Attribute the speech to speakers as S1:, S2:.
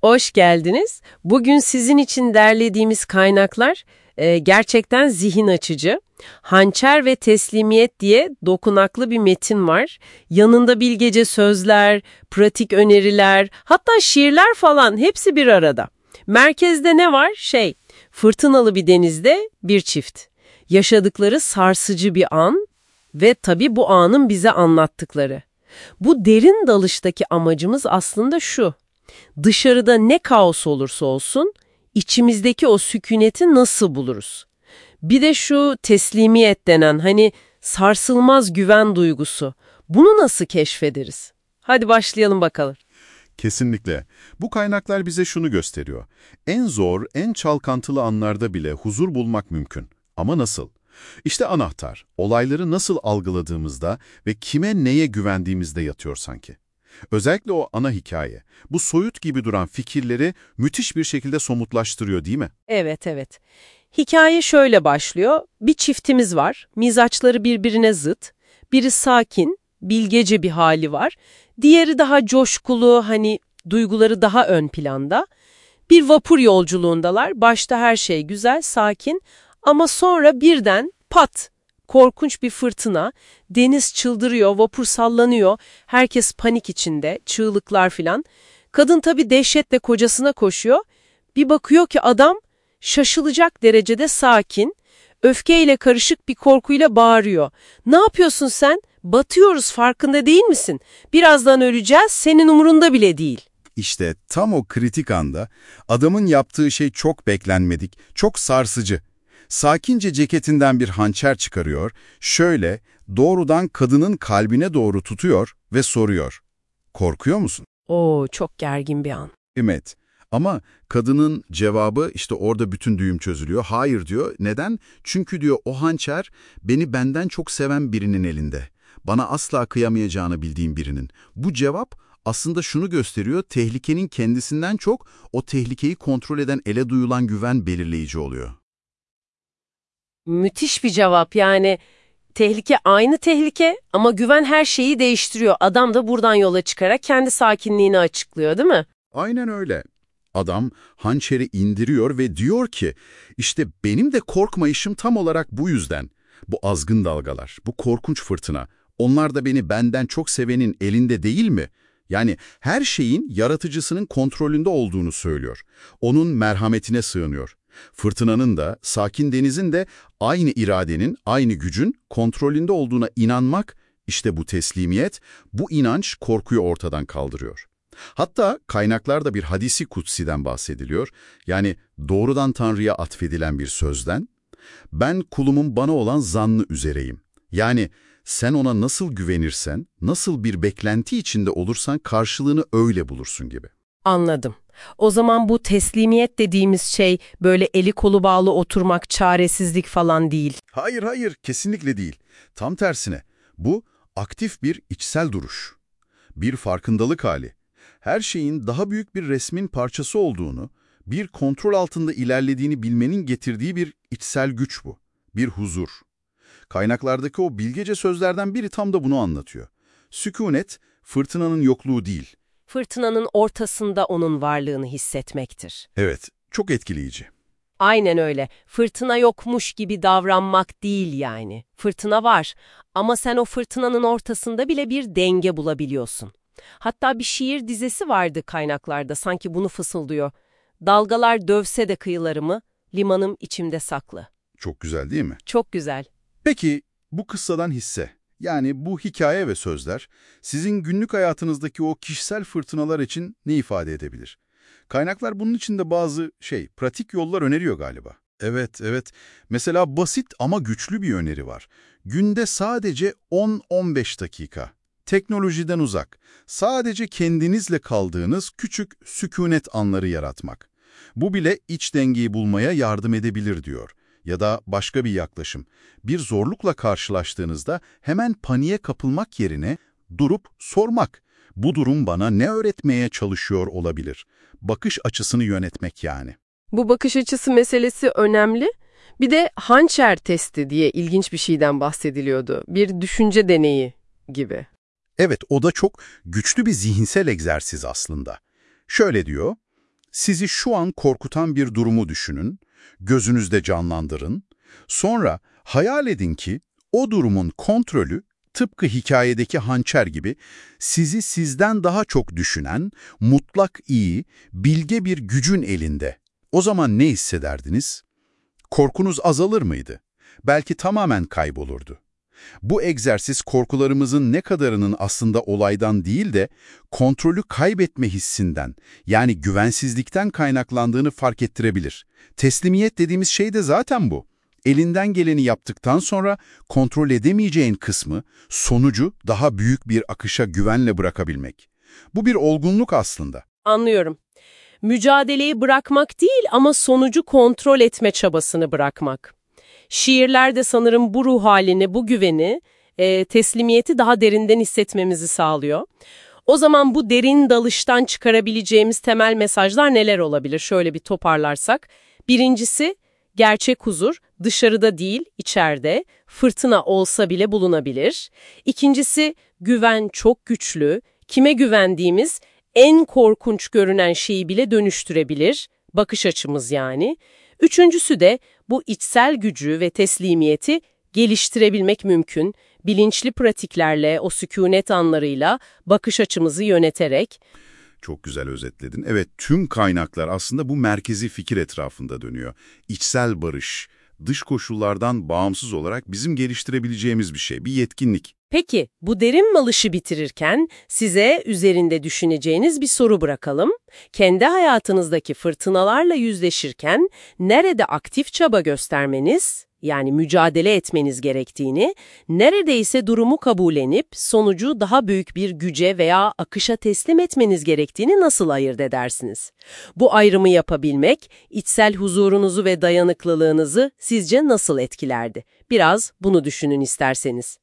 S1: Hoş geldiniz. Bugün sizin için derlediğimiz kaynaklar e, gerçekten zihin açıcı. Hançer ve teslimiyet diye dokunaklı bir metin var. Yanında bilgece sözler, pratik öneriler, hatta şiirler falan hepsi bir arada. Merkezde ne var? Şey, fırtınalı bir denizde bir çift. Yaşadıkları sarsıcı bir an ve tabii bu anın bize anlattıkları. Bu derin dalıştaki amacımız aslında şu. Dışarıda ne kaos olursa olsun içimizdeki o sükuneti nasıl buluruz? Bir de şu teslimiyet denen hani sarsılmaz güven duygusu. Bunu nasıl keşfederiz? Hadi başlayalım bakalım.
S2: Kesinlikle. Bu kaynaklar bize şunu gösteriyor. En zor, en çalkantılı anlarda bile huzur bulmak mümkün. Ama nasıl? İşte anahtar, olayları nasıl algıladığımızda ve kime neye güvendiğimizde yatıyor sanki. Özellikle o ana hikaye, bu soyut gibi duran fikirleri müthiş bir şekilde somutlaştırıyor değil mi?
S1: Evet, evet. Hikaye şöyle başlıyor. Bir çiftimiz var. Mizaçları birbirine zıt. Biri sakin, bilgece bir hali var. Diğeri daha coşkulu, hani duyguları daha ön planda. Bir vapur yolculuğundalar. Başta her şey güzel, sakin ama sonra birden pat korkunç bir fırtına, deniz çıldırıyor, vapur sallanıyor, herkes panik içinde, çığlıklar filan. Kadın tabii dehşetle kocasına koşuyor. Bir bakıyor ki adam şaşılacak derecede sakin, öfkeyle karışık bir korkuyla bağırıyor. Ne yapıyorsun sen? Batıyoruz farkında değil misin? Birazdan öleceğiz, senin umurunda bile değil.
S3: İşte tam o kritik anda adamın yaptığı şey çok beklenmedik, çok sarsıcı. Sakince ceketinden bir hançer çıkarıyor, şöyle doğrudan kadının kalbine doğru tutuyor ve soruyor. Korkuyor musun?
S1: Oo, çok gergin bir an.
S3: Evet. Ama kadının cevabı işte orada bütün düğüm çözülüyor. Hayır diyor. Neden? Çünkü diyor o hançer beni benden çok seven birinin elinde. Bana asla kıyamayacağını bildiğim birinin. Bu cevap aslında şunu gösteriyor. Tehlikenin kendisinden çok o tehlikeyi kontrol eden ele duyulan güven belirleyici oluyor.
S1: Müthiş bir cevap yani. Tehlike aynı tehlike ama güven her şeyi değiştiriyor. Adam da buradan yola çıkarak kendi sakinliğini açıklıyor değil mi?
S3: Aynen öyle. Adam hançeri indiriyor ve diyor ki, işte benim de korkmayışım tam olarak bu yüzden. Bu azgın dalgalar, bu korkunç fırtına, onlar da beni benden çok sevenin elinde değil mi? Yani her şeyin yaratıcısının kontrolünde olduğunu söylüyor. Onun merhametine sığınıyor. Fırtınanın da, sakin denizin de aynı iradenin, aynı gücün kontrolünde olduğuna inanmak, işte bu teslimiyet, bu inanç korkuyu ortadan kaldırıyor. Hatta kaynaklarda bir hadisi kutsiden bahsediliyor. Yani doğrudan Tanrı'ya atfedilen bir sözden. Ben kulumun bana olan zannı üzereyim. Yani sen ona nasıl güvenirsen, nasıl bir beklenti içinde olursan karşılığını öyle bulursun gibi.
S1: Anladım. O zaman bu teslimiyet dediğimiz şey böyle eli kolu bağlı oturmak, çaresizlik falan değil.
S3: Hayır hayır kesinlikle değil. Tam tersine bu aktif bir içsel duruş. Bir farkındalık hali. Her şeyin daha büyük bir resmin parçası olduğunu, bir kontrol altında ilerlediğini bilmenin getirdiği bir içsel güç bu. Bir huzur. Kaynaklardaki o bilgece sözlerden biri tam da bunu anlatıyor. Sükunet, fırtınanın yokluğu değil,
S1: Fırtınanın ortasında onun varlığını hissetmektir.
S3: Evet, çok etkileyici.
S1: Aynen öyle. Fırtına yokmuş gibi davranmak değil yani. Fırtına var ama sen o fırtınanın ortasında bile bir denge bulabiliyorsun. Hatta bir şiir dizesi vardı kaynaklarda sanki bunu fısıldıyor. Dalgalar dövse de kıyılarımı, limanım içimde saklı.
S3: Çok güzel değil mi?
S1: Çok güzel.
S3: Peki bu kıssadan hisse, yani bu hikaye ve sözler sizin günlük hayatınızdaki o kişisel fırtınalar için ne ifade edebilir? Kaynaklar bunun için de bazı şey, pratik yollar öneriyor galiba. Evet, evet. Mesela basit ama güçlü bir öneri var. Günde sadece 10-15 dakika. Teknolojiden uzak. Sadece kendinizle kaldığınız küçük sükunet anları yaratmak. Bu bile iç dengeyi bulmaya yardım edebilir diyor. Ya da başka bir yaklaşım. Bir zorlukla karşılaştığınızda hemen paniğe kapılmak yerine durup sormak. Bu durum bana ne öğretmeye çalışıyor olabilir? Bakış açısını yönetmek yani.
S1: Bu bakış açısı meselesi önemli. Bir de hançer testi diye ilginç bir şeyden bahsediliyordu. Bir düşünce deneyi gibi.
S3: Evet, o da çok güçlü bir zihinsel egzersiz aslında. Şöyle diyor, Sizi şu an korkutan bir durumu düşünün, gözünüzde canlandırın. Sonra hayal edin ki o durumun kontrolü tıpkı hikayedeki hançer gibi sizi sizden daha çok düşünen, mutlak iyi, bilge bir gücün elinde. O zaman ne hissederdiniz? Korkunuz azalır mıydı? Belki tamamen kaybolurdu. Bu egzersiz korkularımızın ne kadarının aslında olaydan değil de kontrolü kaybetme hissinden yani güvensizlikten kaynaklandığını fark ettirebilir. Teslimiyet dediğimiz şey de zaten bu. Elinden geleni yaptıktan sonra kontrol edemeyeceğin kısmı, sonucu daha büyük bir akışa güvenle bırakabilmek. Bu bir olgunluk aslında.
S1: Anlıyorum. Mücadeleyi bırakmak değil ama sonucu kontrol etme çabasını bırakmak. Şiirlerde sanırım bu ruh halini, bu güveni, e, teslimiyeti daha derinden hissetmemizi sağlıyor. O zaman bu derin dalıştan çıkarabileceğimiz temel mesajlar neler olabilir? Şöyle bir toparlarsak. Birincisi, gerçek huzur dışarıda değil, içeride, fırtına olsa bile bulunabilir. İkincisi, güven çok güçlü, kime güvendiğimiz en korkunç görünen şeyi bile dönüştürebilir, bakış açımız yani. Üçüncüsü de bu içsel gücü ve teslimiyeti geliştirebilmek mümkün, bilinçli pratiklerle, o sükunet anlarıyla, bakış açımızı yöneterek.
S2: Çok güzel özetledin. Evet, tüm kaynaklar aslında bu merkezi fikir etrafında dönüyor. İçsel barış, dış koşullardan bağımsız olarak bizim geliştirebileceğimiz bir şey, bir yetkinlik.
S1: Peki, bu derin malışı bitirirken size üzerinde düşüneceğiniz bir soru bırakalım. Kendi hayatınızdaki fırtınalarla yüzleşirken nerede aktif çaba göstermeniz, yani mücadele etmeniz gerektiğini, neredeyse durumu kabullenip sonucu daha büyük bir güce veya akışa teslim etmeniz gerektiğini nasıl ayırt edersiniz? Bu ayrımı yapabilmek, içsel huzurunuzu ve dayanıklılığınızı sizce nasıl etkilerdi? Biraz bunu düşünün isterseniz.